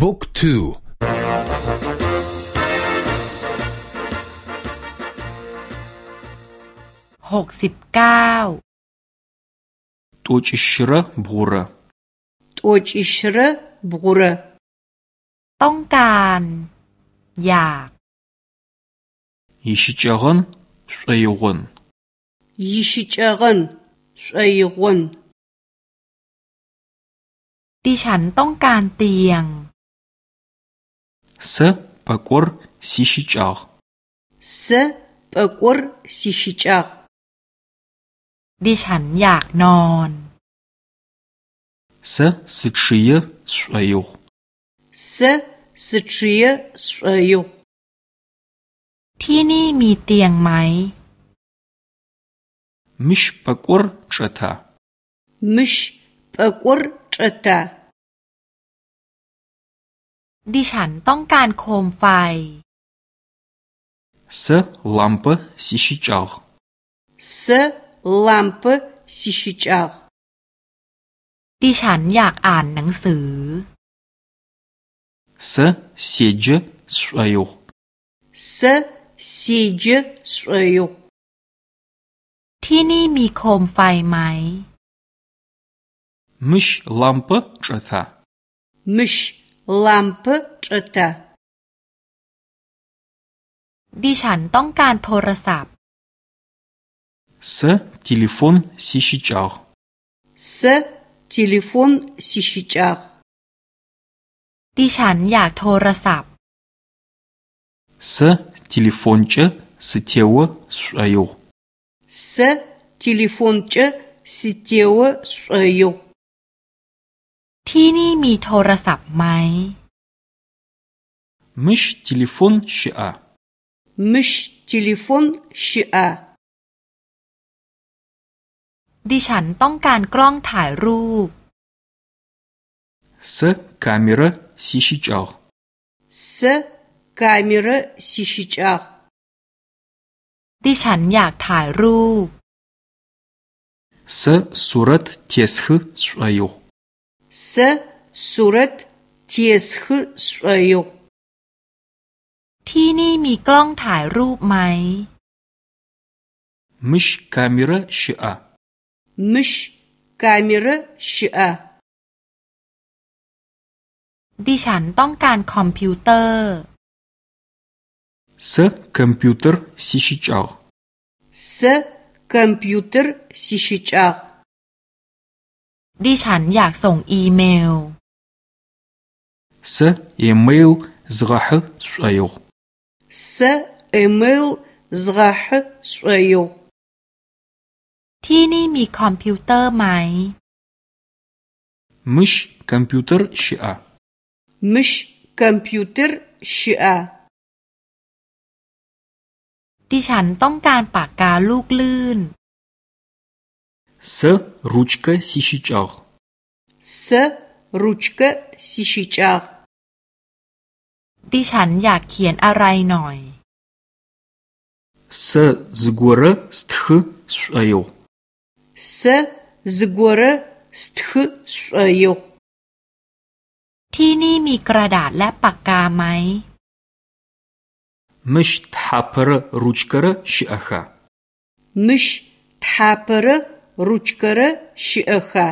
บุ๊กทูหกสิบเก้าตัวจิชระบูระตัวจิชระบูระต้องการ อยากยิชิจกันสวยกันยิชิจกันสวยกันดิฉันต้องการเตียง เสปะกวรสิชิจาเสปะกวรสิชิจาดิฉันอยากนอนเสสิชียสวยเสสิชียสวยที่นี่มีเตียงไหมมิชปะกว ดิฉันต้องการโคมไฟเสลัมปสิชิจาเสลัมปสิชิจาดิฉันอยากอ่านหนังสือเสเสียจสวยเสเสียจสวยที่นี่มีโคมไฟไหมมิชลัมปจตามิช лампы чӏыта ดิฉันต้องการโทรศัพท์ เส телефон сищичагъ เส телефон сищичагъ ดิฉันอยากโทรศัพท์เส телефонкӏэ сытео сшӏоигъу เส телефонкӏэ сытео сшӏоигъу ที่นี่มีโทรศัพท์ไหมМыщ телефон щыӏа? Мыщ телефон щыӏа?ดิฉันต้องการกล้องถ่ายรูปเซคามิระซิชิจาเซคามิระซิชิจาดิฉันอยากถ่ายรูปเซสุรั Сэ сурэт тесхы сшӏоигъу. ที่นี่มีกล้องถ่ายรูปไหม Мыщ камера щыӏа. Мыщ камера щыӏа. ดิฉันต้องการคอมพิวเตอร์ Сэ компьютер сищыкӏагъ. Сэ компьютер сищыкӏагъ. ดิฉันอยากส่งอีเมลเซอีเมลสกาห์สวยเซอีเมลสกาห์สวยที่นี่มีคอมพิวเตอร์ไหมมิชคอมพิวเตอร์ชีอามิชคอมพิวเตอร์ชีอาดิฉันต้องการปากกาลูกลื่น Сэ ручкэ сищыкӏагъ. Сэ ручкэ сищыкӏагъ. ดิฉันอยากเขียนอะไรหน่อย Сэ зыгорэ стхы сшӏоигъу. Сэ зыгорэ стхы сшӏоигъу. ที่นี่มีกระดาษและปากกาไหม Мыщ тхьапэрэ ручкэрэ щыӏэха? Мыщ тхьапэрэ ручкэрэ щыӏэха?